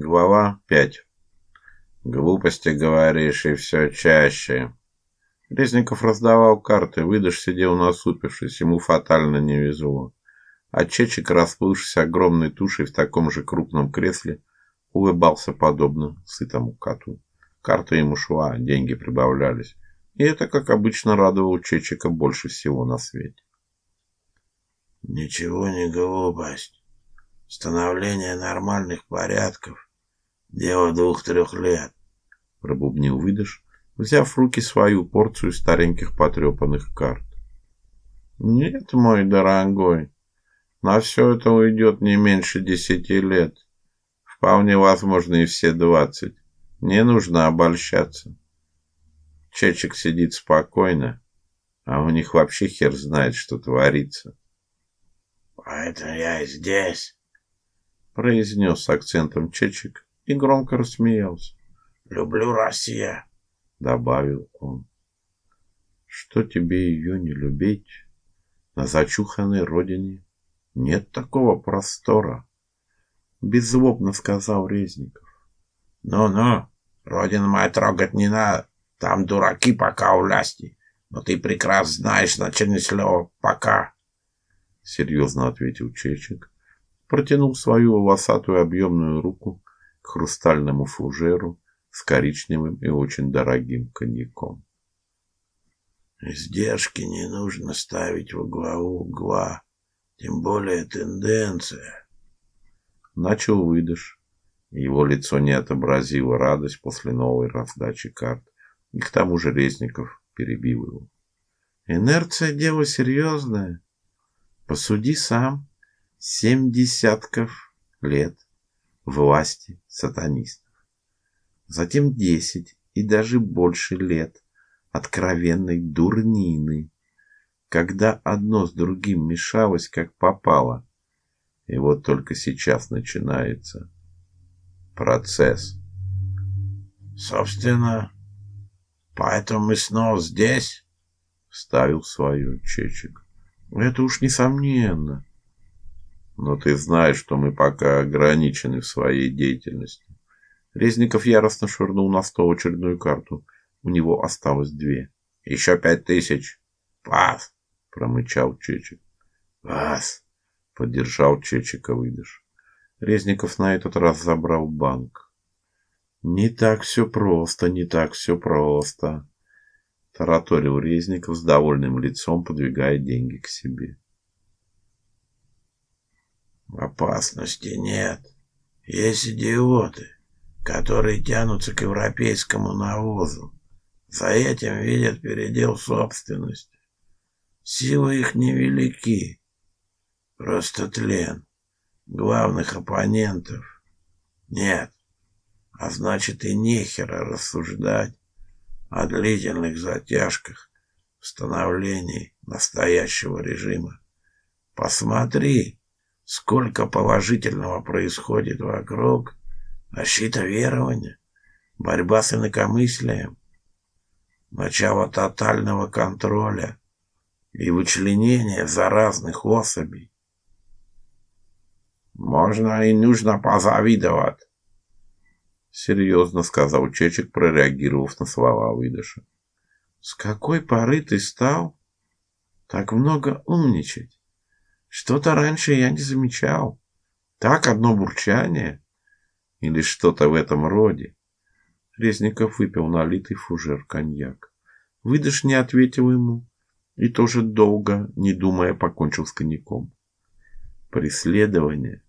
Глава 5. Глупости говоришь и все чаще. Резников раздавал карты, выдаж сидел насупившись, ему фатально не везло. А Чечик, расплывшись огромной тушей в таком же крупном кресле, улыбался подобно сытому коту. Карта ему шла, деньги прибавлялись. И это, как обычно, радовало Чечика больше всего на свете. Ничего не глупость. Становление нормальных порядков Дело двух-трех лет, пробубнил выдыш, взяв в руки свою порцию стареньких потрепанных карт. Нет, мой дорогой, на все это уйдет не меньше десяти лет. Вполне возможно и все двадцать. Не нужно обольщаться. Чечек сидит спокойно, а у них вообще хер знает, что творится. Поэтому я здесь, произнес с акцентом Чечек и громко рассмеялся. «Люблю Россия», — добавил он. «Что тебе ее не любить? На зачуханной родине нет такого простора», — беззлобно сказал Резников. «Ну-ну, родину мою трогать не надо, там дураки пока у власти, но ты прекрасно знаешь значение слова «пока», — серьезно ответил Чечек, протянул свою волосатую объемную руку хрустальному фужеру с коричневым и очень дорогим коньяком. Издержки не нужно ставить во главу угла, тем более тенденция. Начал выдыш. Его лицо не отобразило радость после новой раздачи карт, и к тому же Резников перебил его. Инерция дело серьезное. Посуди сам. Семь десятков лет власти сатанистов. Затем десять и даже больше лет откровенной дурнины, когда одно с другим мешалось как попало. И вот только сейчас начинается процесс. Собственно, поэтому мы снова здесь, вставил свою Чечек. Это уж несомненно. Но ты знаешь, что мы пока ограничены в своей деятельности. Резников яростно швырнул на стол очередную карту. У него осталось две. Еще пять тысяч. Пас, промычал Чечик. Пас, поддержал Чечика выдыш. Резников на этот раз забрал банк. Не так все просто, не так все просто, тараторил Резников с довольным лицом, подвигая деньги к себе. Опасности нет. Есть идиоты, которые тянутся к европейскому навозу. За этим видят передел собственности. Силы их невелики. Просто тлен. Главных оппонентов нет. А значит и нехера рассуждать о длительных затяжках в становлении настоящего режима. Посмотри, сколько положительного происходит вокруг, защита верования, борьба с инакомыслием, начало тотального контроля и вычленения заразных особей. Можно и нужно позавидовать, серьезно сказал Чечек, прореагировав на слова выдыша. С какой поры ты стал так много умничать? Что-то раньше я не замечал. Так одно бурчание или что-то в этом роде. Резников выпил налитый фужер коньяк. Выдыш не ответил ему и тоже долго, не думая, покончил с коньяком. Преследование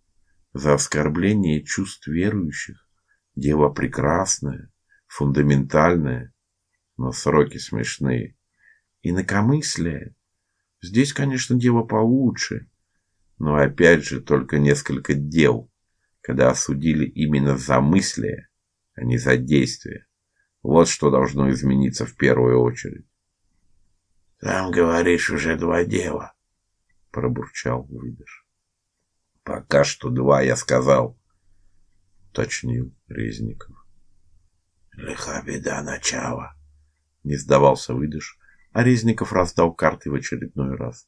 за оскорбление чувств верующих дело прекрасное, фундаментальное, но сроки смешные. Инакомыслие здесь, конечно, дело получше, но опять же только несколько дел, когда осудили именно за мысли, а не за действия. Вот что должно измениться в первую очередь. Там говоришь уже два дела, пробурчал выдыш. Пока что два, я сказал, уточнил Резников. Лиха беда начала, не сдавался выдыш, а Резников раздал карты в очередной раз.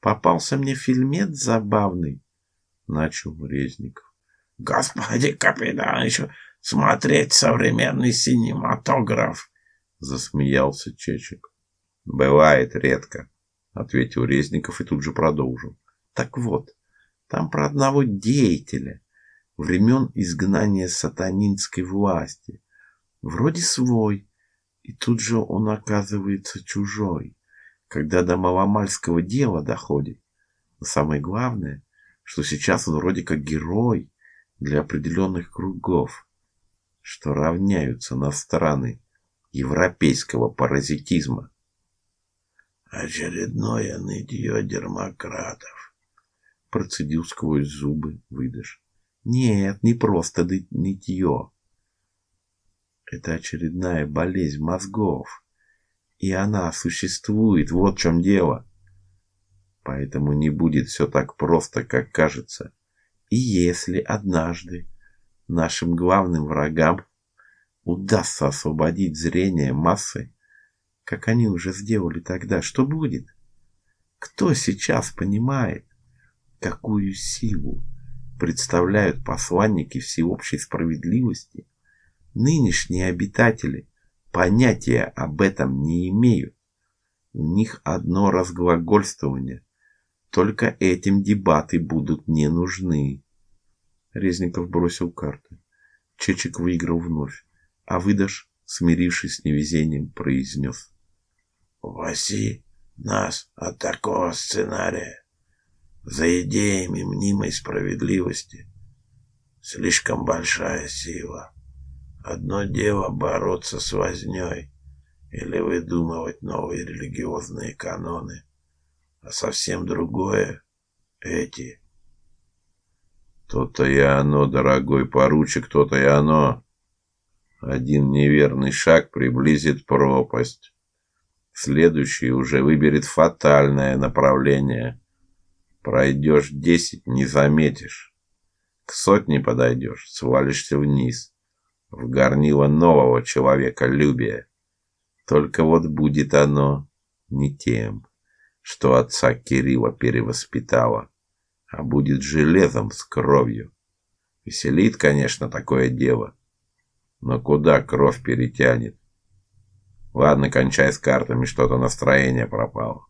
Попался мне фильмец забавный, начал Резников. Господи, капитан, еще смотреть современный синематограф, засмеялся Чечек. Бывает редко, ответил Резников и тут же продолжил. Так вот, там про одного деятеля времен изгнания сатанинской власти. Вроде свой, и тут же он оказывается чужой, когда до маломальского дела доходит. Но самое главное, что сейчас он вроде как герой для определенных кругов, что равняются на страны европейского паразитизма. Очередное нытье демократов. Процедил сквозь зубы выдыш. Нет, не просто нытье. Это очередная болезнь мозгов. И она существует, вот в чем дело. Поэтому не будет все так просто, как кажется. И если однажды нашим главным врагам удастся освободить зрение массы, как они уже сделали тогда, что будет? Кто сейчас понимает, какую силу представляют посланники всеобщей справедливости? Нынешние обитатели понятия об этом не имеют. У них одно разглагольствование. Только этим дебаты будут не нужны. Резников бросил карты. Чечек выиграл вновь, а выдашь, смирившись с невезением, произнес. «Васи нас от такого сценария. За идеями мнимой справедливости слишком большая сила. Одно дело бороться с вознёй или выдумывать новые религиозные каноны, а совсем другое — эти. То-то и оно, дорогой поручик, то-то и оно. Один неверный шаг приблизит пропасть. Следующий уже выберет фатальное направление. Пройдешь десять, не заметишь. К сотне подойдешь, свалишься вниз в горнило нового человека любия. Только вот будет оно не тем, что отца Кирилла перевоспитало, а будет железом с кровью. Веселит, конечно, такое дело, но куда кровь перетянет? Ладно, кончай с картами, что-то настроение пропало.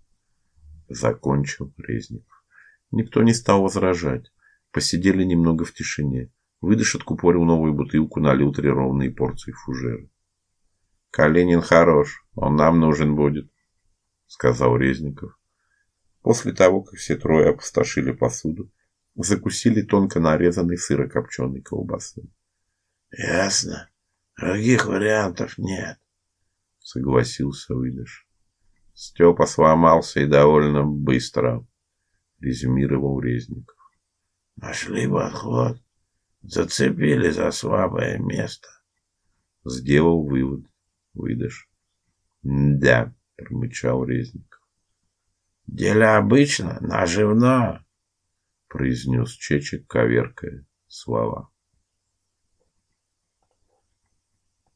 Закончил Резников. Никто не стал возражать. Посидели немного в тишине. Выдыш откупорил новую бутылку, налил три ровные порции фужеры. Калинин хорош, он нам нужен будет, сказал Резников. После того, как все трое опустошили посуду, закусили тонко нарезанной сырокопченой колбасой. Ясно. Других вариантов нет, согласился Выдыш. Степа сломался и довольно быстро, резюмировал Резников. Нашли подход. Зацепили за слабое место. Сделал вывод. Выдашь. Да, промычал Резников. Дело обычно, наживно, произнес Чечек, коверкая слова.